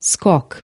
skok.